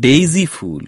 daisy fool.